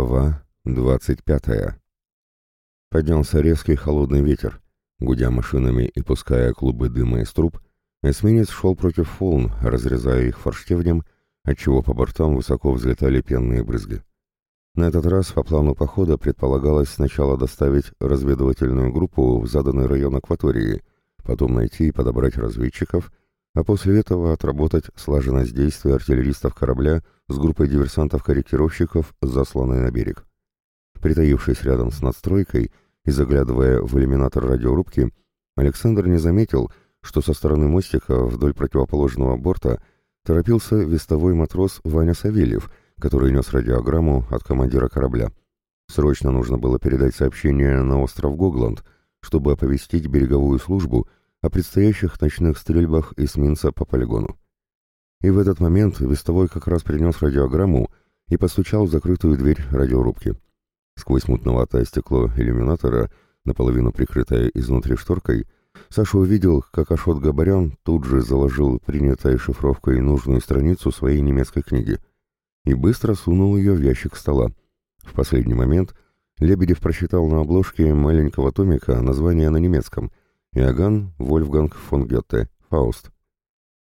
Глава двадцать пятая. Поднялся резкий холодный ветер. Гудя машинами и пуская клубы дыма из труб, эсминец шел против волн, разрезая их форштевнем, отчего по бортам высоко взлетали пенные брызги. На этот раз по плану похода предполагалось сначала доставить разведывательную группу в заданный район акватории, потом найти и подобрать разведчиков, а после этого отработать слаженность действия артиллеристов корабля с группой диверсантов-корректировщиков, засланной на берег. Притаившись рядом с надстройкой и заглядывая в иллюминатор радиорубки, Александр не заметил, что со стороны мостика вдоль противоположного борта торопился вестовой матрос Ваня Савельев, который нес радиограмму от командира корабля. Срочно нужно было передать сообщение на остров Гогланд, чтобы оповестить береговую службу о предстоящих ночных стрельбах эсминца по полигону. И в этот момент вестовой как раз принес радиограмму и постучал в закрытую дверь радиорубки. Сквозь мутноватое стекло иллюминатора, наполовину прикрытое изнутри шторкой, Саша увидел, как Ашот Габарян тут же заложил принятой шифровкой нужную страницу своей немецкой книги и быстро сунул ее в ящик стола. В последний момент Лебедев прочитал на обложке маленького томика название на немецком «Иоганн Вольфганг фон Гетте. Фауст».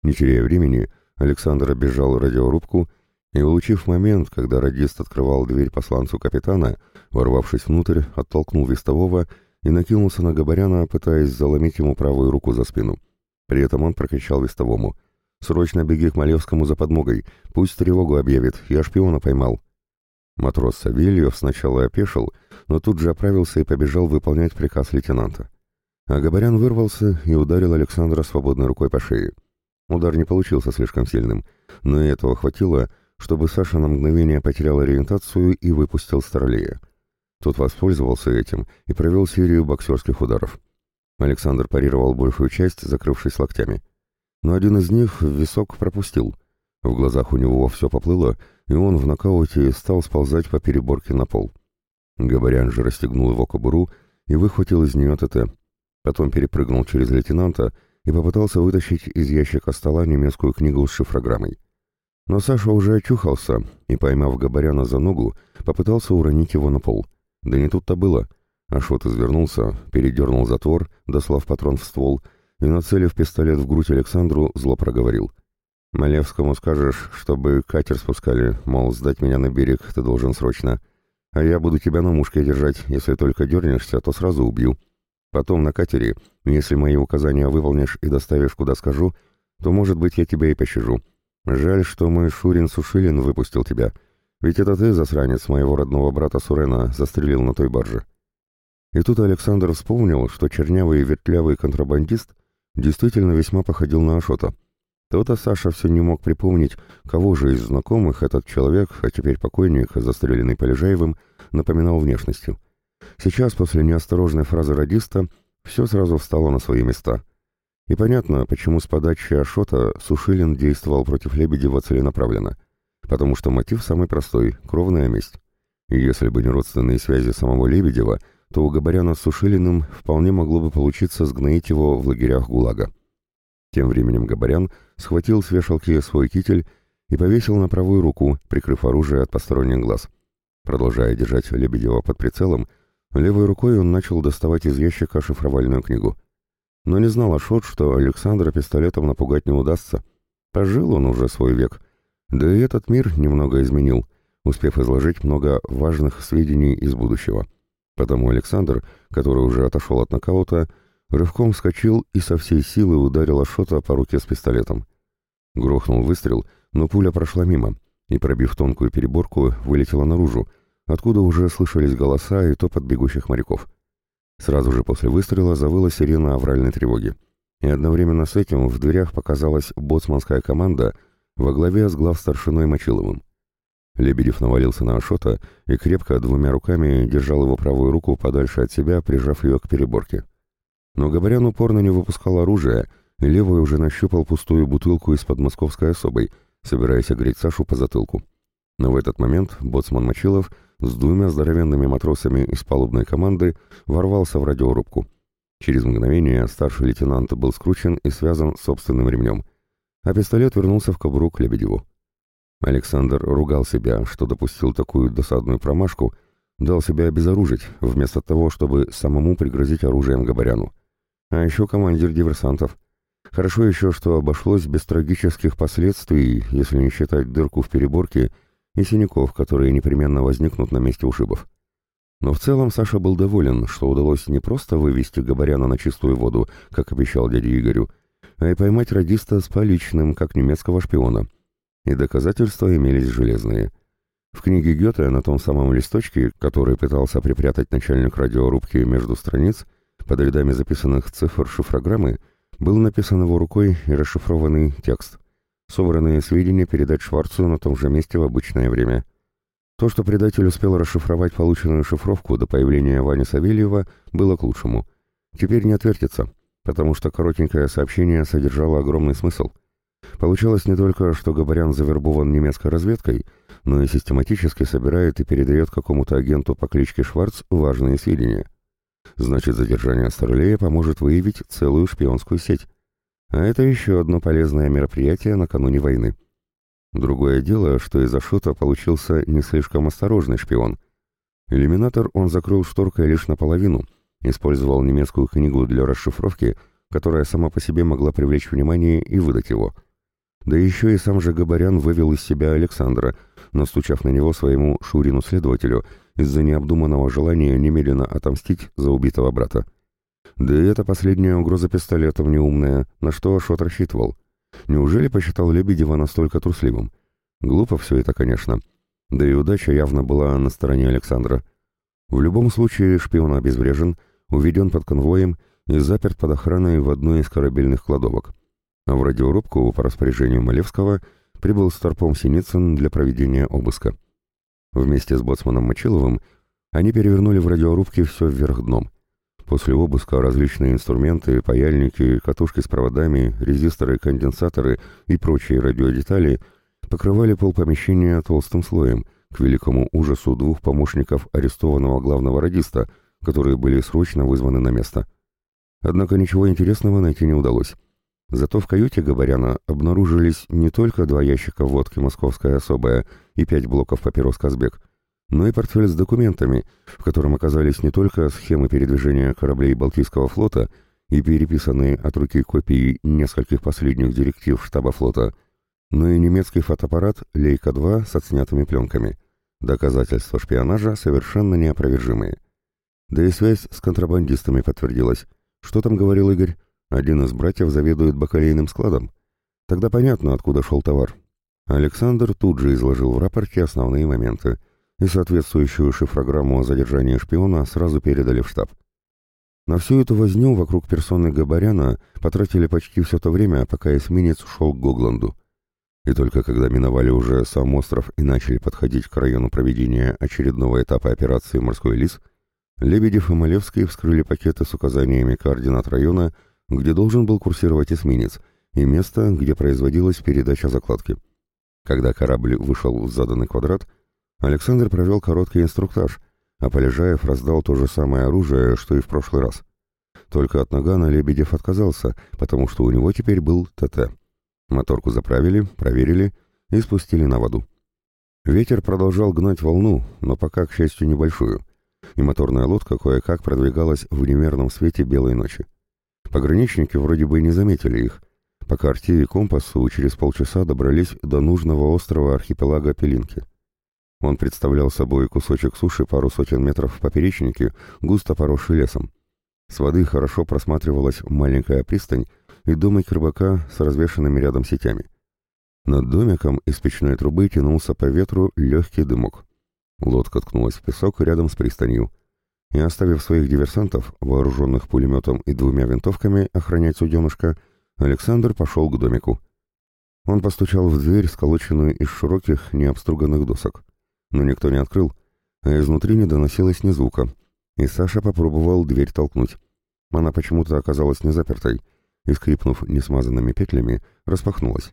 Не теряя времени, Александр обежал радиорубку и, улучив момент, когда радист открывал дверь посланцу капитана, ворвавшись внутрь, оттолкнул вестового и накинулся на Габаряна, пытаясь заломить ему правую руку за спину. При этом он прокричал вестовому. «Срочно беги к Малевскому за подмогой, пусть тревогу объявит, я шпиона поймал». Матрос Савельев сначала опешил, но тут же оправился и побежал выполнять приказ лейтенанта. А Габарян вырвался и ударил Александра свободной рукой по шее. Удар не получился слишком сильным, но и этого хватило, чтобы Саша на мгновение потерял ориентацию и выпустил Старлея. Тот воспользовался этим и провел серию боксерских ударов. Александр парировал большую часть, закрывшись локтями. Но один из них в висок пропустил. В глазах у него все поплыло, и он в нокауте стал сползать по переборке на пол. Габарян же расстегнул его кобуру и выхватил из нее ТТ. Потом перепрыгнул через лейтенанта и попытался вытащить из ящика стола немецкую книгу с шифрограммой. Но Саша уже очухался и, поймав Габаряна за ногу, попытался уронить его на пол. Да не тут-то было. Ашот извернулся, передернул затвор, дослав патрон в ствол, и, нацелив пистолет в грудь Александру, зло проговорил. «Малевскому скажешь, чтобы катер спускали, мол, сдать меня на берег ты должен срочно. А я буду тебя на мушке держать, если только дернешься, то сразу убью. Потом на катере, если мои указания выполнишь и доставишь, куда скажу, то, может быть, я тебя и пощажу. Жаль, что мой Шурин Сушилин выпустил тебя. Ведь это ты, засранец, моего родного брата Сурена, застрелил на той барже». И тут Александр вспомнил, что чернявый и вертлявый контрабандист действительно весьма походил на Ашота. То-то Саша все не мог припомнить, кого же из знакомых этот человек, а теперь покойник, застреленный Полежаевым, напоминал внешностью. Сейчас, после неосторожной фразы радиста, все сразу встало на свои места. И понятно, почему с подачи Ашота Сушилин действовал против Лебедева целенаправленно. Потому что мотив самый простой — кровная месть. И если бы не родственные связи самого Лебедева, то у Габаряна с Сушилиным вполне могло бы получиться сгноить его в лагерях ГУЛАГа. Тем временем Габарян схватил с вешалки свой китель и повесил на правую руку, прикрыв оружие от посторонних глаз. Продолжая держать Лебедева под прицелом, Левой рукой он начал доставать из ящика шифровальную книгу. Но не знал Ашот, что Александра пистолетом напугать не удастся. Пожил он уже свой век. Да и этот мир немного изменил, успев изложить много важных сведений из будущего. Потому Александр, который уже отошел от нокаута, рывком вскочил и со всей силы ударил Ашота по руке с пистолетом. Грохнул выстрел, но пуля прошла мимо и, пробив тонкую переборку, вылетела наружу, откуда уже слышались голоса и топот бегущих моряков. Сразу же после выстрела завыла сирена авральной тревоги. И одновременно с этим в дверях показалась боцманская команда во главе с главстаршиной Мочиловым. Лебедев навалился на Ашота и крепко двумя руками держал его правую руку подальше от себя, прижав ее к переборке. Но Габарян упорно не выпускал оружия, и левый уже нащупал пустую бутылку из-под московской особой, собираясь огреть Сашу по затылку. Но в этот момент боцман Мочилов с двумя здоровенными матросами из палубной команды ворвался в радиорубку. Через мгновение старший лейтенант был скручен и связан собственным ремнем, а пистолет вернулся в кобуру к Лебедеву. Александр ругал себя, что допустил такую досадную промашку, дал себя обезоружить, вместо того, чтобы самому пригрозить оружием Габаряну. А еще командир диверсантов. Хорошо еще, что обошлось без трагических последствий, если не считать дырку в переборке и синяков, которые непременно возникнут на месте ушибов. Но в целом Саша был доволен, что удалось не просто вывести Габаряна на чистую воду, как обещал дяде Игорю, а и поймать радиста с поличным, как немецкого шпиона. И доказательства имелись железные. В книге Гёте на том самом листочке, который пытался припрятать начальник радиорубки между страниц, под рядами записанных цифр шифрограммы, был написан его рукой и расшифрованный текст. Собранные сведения передать Шварцу на том же месте в обычное время – то, что предатель успел расшифровать полученную шифровку до появления Вани Савельева, было к лучшему. Теперь не отвертится, потому что коротенькое сообщение содержало огромный смысл. Получалось не только, что Габарян завербован немецкой разведкой, но и систематически собирает и передает какому-то агенту по кличке Шварц важные сведения. Значит, задержание Старлея поможет выявить целую шпионскую сеть. А это еще одно полезное мероприятие накануне войны. Другое дело, что из Ашота получился не слишком осторожный шпион. Иллюминатор он закрыл шторкой лишь наполовину, использовал немецкую книгу для расшифровки, которая сама по себе могла привлечь внимание и выдать его. Да еще и сам же Габарян вывел из себя Александра, настучав на него своему Шурину-следователю из-за необдуманного желания немедленно отомстить за убитого брата. Да и эта последняя угроза пистолетом неумная, на что Ашот рассчитывал. Неужели посчитал Лебедева настолько трусливым? Глупо все это, конечно. Да и удача явно была на стороне Александра. В любом случае шпион обезврежен, уведен под конвоем и заперт под охраной в одной из корабельных кладовок. А в радиорубку по распоряжению Малевского прибыл Старпом Синицын для проведения обыска. Вместе с боцманом Мочиловым они перевернули в радиорубке все вверх дном. После обыска различные инструменты, паяльники, катушки с проводами, резисторы, конденсаторы и прочие радиодетали покрывали пол помещения толстым слоем, к великому ужасу двух помощников арестованного главного радиста, которые были срочно вызваны на место. Однако ничего интересного найти не удалось. Зато в каюте Габаряна обнаружились не только два ящика водки «Московская особая» и пять блоков папирос «Казбек», но и портфель с документами, в котором оказались не только схемы передвижения кораблей Балтийского флота и переписанные от руки копии нескольких последних директив штаба флота, но и немецкий фотоаппарат «Лейка-2» с отснятыми пленками. Доказательства шпионажа совершенно неопровержимые. Да и связь с контрабандистами подтвердилась. Что там говорил Игорь? Один из братьев заведует бакалейным складом. Тогда понятно, откуда шел товар. Александр тут же изложил в рапорте основные моменты – и соответствующую шифрограмму о задержании шпиона сразу передали в штаб. На всю эту возню вокруг персоны Габаряна потратили почти все то время, пока эсминец шел к Гогланду. И только когда миновали уже сам остров и начали подходить к району проведения очередного этапа операции «Морской лис», Лебедев и Малевский вскрыли пакеты с указаниями координат района, где должен был курсировать эсминец, и место, где производилась передача закладки. Когда корабль вышел в заданный квадрат, Александр провел короткий инструктаж, а Полежаев раздал то же самое оружие, что и в прошлый раз. Только от Нагана Лебедев отказался, потому что у него теперь был ТТ. Моторку заправили, проверили и спустили на воду. Ветер продолжал гнать волну, но пока, к счастью, небольшую, и моторная лодка кое-как продвигалась в неверном свете белой ночи. Пограничники вроде бы не заметили их. По карте и компасу через полчаса добрались до нужного острова архипелага Пелинки. Он представлял собой кусочек суши пару сотен метров в поперечнике, густо поросший лесом. С воды хорошо просматривалась маленькая пристань и домик рыбака с развешанными рядом сетями. Над домиком из печной трубы тянулся по ветру легкий дымок. Лодка ткнулась в песок рядом с пристанью. И, оставив своих диверсантов, вооруженных пулеметом и двумя винтовками, охранять суденышко, Александр пошел к домику. Он постучал в дверь, сколоченную из широких, необструганных досок но никто не открыл, а изнутри не доносилось ни звука, и Саша попробовал дверь толкнуть. Она почему-то оказалась не запертой, и, скрипнув несмазанными петлями, распахнулась.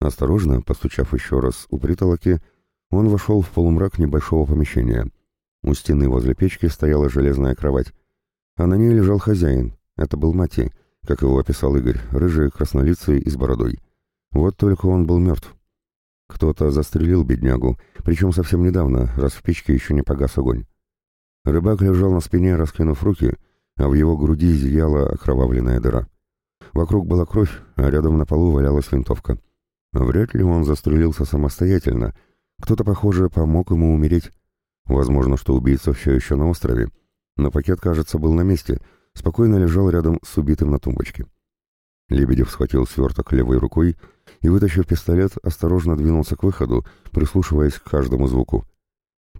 Осторожно, постучав еще раз у притолоки, он вошел в полумрак небольшого помещения. У стены возле печки стояла железная кровать, а на ней лежал хозяин, это был Мати, как его описал Игорь, рыжий, краснолицый и с бородой. Вот только он был мертв. Кто-то застрелил беднягу, причем совсем недавно, раз в печке еще не погас огонь. Рыбак лежал на спине, раскинув руки, а в его груди зияла окровавленная дыра. Вокруг была кровь, а рядом на полу валялась винтовка. Вряд ли он застрелился самостоятельно. Кто-то, похоже, помог ему умереть. Возможно, что убийца все еще на острове. Но пакет, кажется, был на месте, спокойно лежал рядом с убитым на тумбочке. Лебедев схватил сверток левой рукой и, вытащив пистолет, осторожно двинулся к выходу, прислушиваясь к каждому звуку.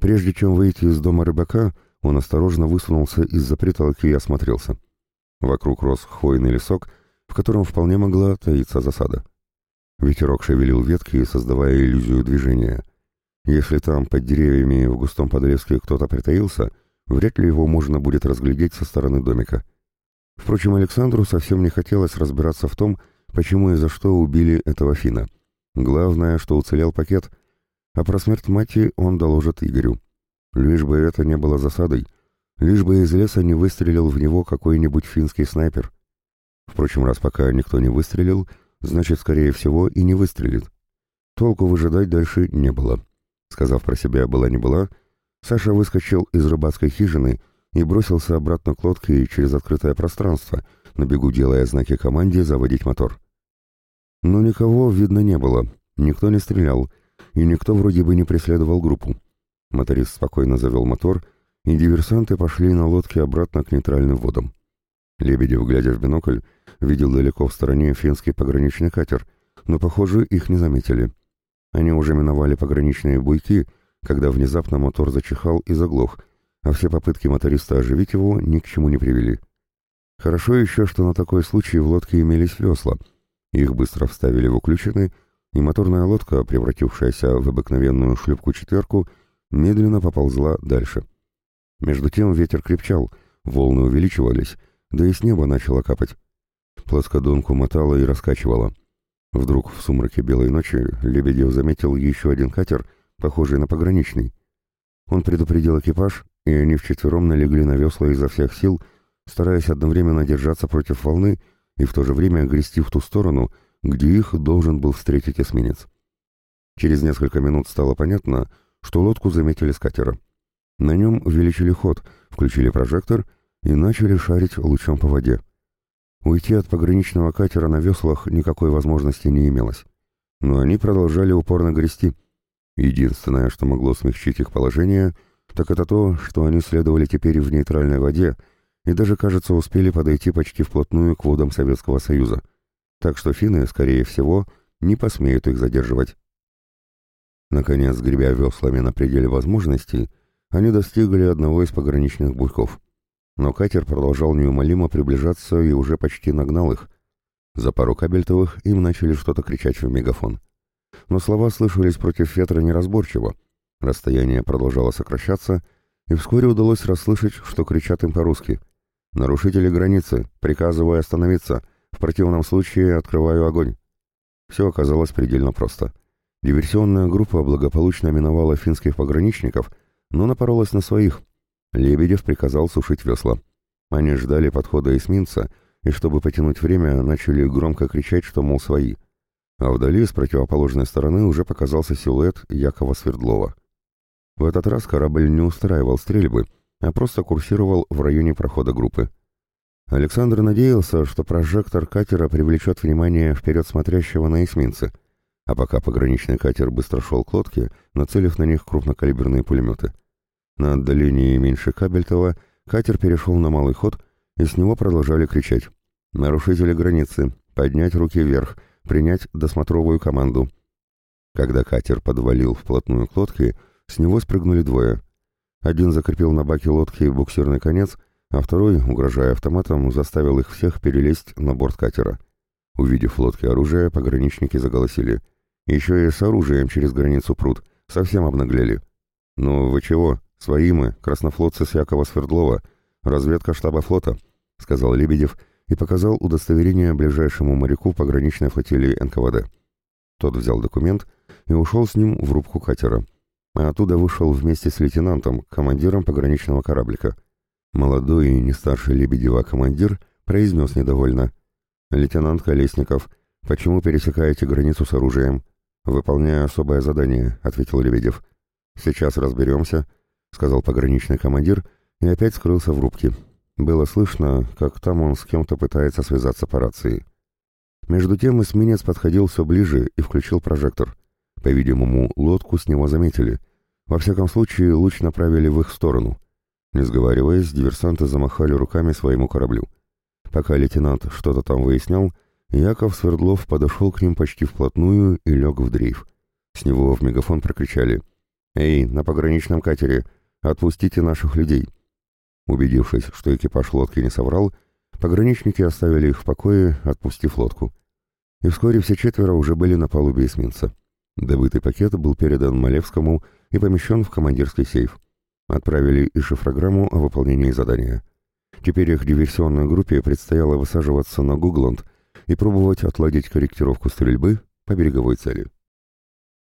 Прежде чем выйти из дома рыбака, он осторожно высунулся из-за притолки и осмотрелся. Вокруг рос хвойный лесок, в котором вполне могла таиться засада. Ветерок шевелил ветки, создавая иллюзию движения. Если там, под деревьями, в густом подлеске кто-то притаился, вряд ли его можно будет разглядеть со стороны домика. Впрочем, Александру совсем не хотелось разбираться в том, почему и за что убили этого Фина. Главное, что уцелел пакет, а про смерть мати он доложит Игорю. Лишь бы это не было засадой, лишь бы из леса не выстрелил в него какой-нибудь финский снайпер. Впрочем, раз пока никто не выстрелил, значит, скорее всего, и не выстрелит. Толку выжидать дальше не было. Сказав про себя «была не была», Саша выскочил из рыбацкой хижины и бросился обратно к лодке через открытое пространство, на бегу делая знаки команде заводить мотор. Но никого видно не было, никто не стрелял, и никто вроде бы не преследовал группу. Моторист спокойно завел мотор, и диверсанты пошли на лодке обратно к нейтральным водам. Лебедев, глядя в бинокль, видел далеко в стороне финский пограничный катер, но, похоже, их не заметили. Они уже миновали пограничные буйки, когда внезапно мотор зачихал и заглох, а все попытки моториста оживить его ни к чему не привели. Хорошо еще, что на такой случай в лодке имелись весла. Их быстро вставили в уключены, и моторная лодка, превратившаяся в обыкновенную шлюпку-четверку, медленно поползла дальше. Между тем ветер крепчал, волны увеличивались, да и с неба начало капать. Плоскодонку мотало и раскачивало. Вдруг в сумраке белой ночи Лебедев заметил еще один катер, похожий на пограничный. Он предупредил экипаж, и они вчетвером налегли на весла изо всех сил, стараясь одновременно держаться против волны и в то же время грести в ту сторону, где их должен был встретить эсминец. Через несколько минут стало понятно, что лодку заметили с катера. На нем увеличили ход, включили прожектор и начали шарить лучом по воде. Уйти от пограничного катера на веслах никакой возможности не имелось. Но они продолжали упорно грести. Единственное, что могло смягчить их положение, так это то, что они следовали теперь в нейтральной воде и даже, кажется, успели подойти почти вплотную к водам Советского Союза. Так что финны, скорее всего, не посмеют их задерживать. Наконец, гребя веслами на пределе возможностей, они достигли одного из пограничных буйков. Но катер продолжал неумолимо приближаться и уже почти нагнал их. За пару кабельтовых им начали что-то кричать в мегафон. Но слова слышались против ветра неразборчиво. Расстояние продолжало сокращаться, и вскоре удалось расслышать, что кричат им по-русски. «Нарушители границы! Приказываю остановиться! В противном случае открываю огонь!» Все оказалось предельно просто. Диверсионная группа благополучно миновала финских пограничников, но напоролась на своих — Лебедев приказал сушить весла. Они ждали подхода эсминца, и чтобы потянуть время, начали громко кричать, что, мол, свои. А вдали, с противоположной стороны, уже показался силуэт Якова Свердлова. В этот раз корабль не устраивал стрельбы, а просто курсировал в районе прохода группы. Александр надеялся, что прожектор катера привлечет внимание вперед смотрящего на эсминцы, а пока пограничный катер быстро шел к лодке, нацелив на них крупнокалиберные пулеметы. На отдалении меньше Кабельтова катер перешел на малый ход, и с него продолжали кричать «Нарушители границы! Поднять руки вверх! Принять досмотровую команду!» Когда катер подвалил вплотную к лодке, с него спрыгнули двое. Один закрепил на баке лодки буксирный конец, а второй, угрожая автоматом, заставил их всех перелезть на борт катера. Увидев в лодке оружие, пограничники заголосили. «Еще и с оружием через границу пруд. Совсем обнаглели». «Ну, вы чего?» «Свои мы, краснофлотцы с Якова Свердлова, разведка штаба флота», — сказал Лебедев и показал удостоверение ближайшему моряку пограничной флотилии НКВД. Тот взял документ и ушел с ним в рубку катера, а оттуда вышел вместе с лейтенантом, командиром пограничного кораблика. Молодой и не старший Лебедева командир произнес недовольно. «Лейтенант Колесников, почему пересекаете границу с оружием? «Выполняю особое задание», — ответил Лебедев. «Сейчас разберемся», — сказал пограничный командир и опять скрылся в рубке. Было слышно, как там он с кем-то пытается связаться по рации. Между тем эсминец подходил все ближе и включил прожектор. По-видимому, лодку с него заметили. Во всяком случае, луч направили в их сторону. Не сговариваясь, диверсанты замахали руками своему кораблю. Пока лейтенант что-то там выяснял, Яков Свердлов подошел к ним почти вплотную и лег в дрейф. С него в мегафон прокричали «Эй, на пограничном катере! Отпустите наших людей!» Убедившись, что экипаж лодки не соврал, пограничники оставили их в покое, отпустив лодку. И вскоре все четверо уже были на палубе эсминца. Добытый пакет был передан Малевскому и помещен в командирский сейф. Отправили и шифрограмму о выполнении задания. Теперь их диверсионной группе предстояло высаживаться на Гугланд и пробовать отладить корректировку стрельбы по береговой цели.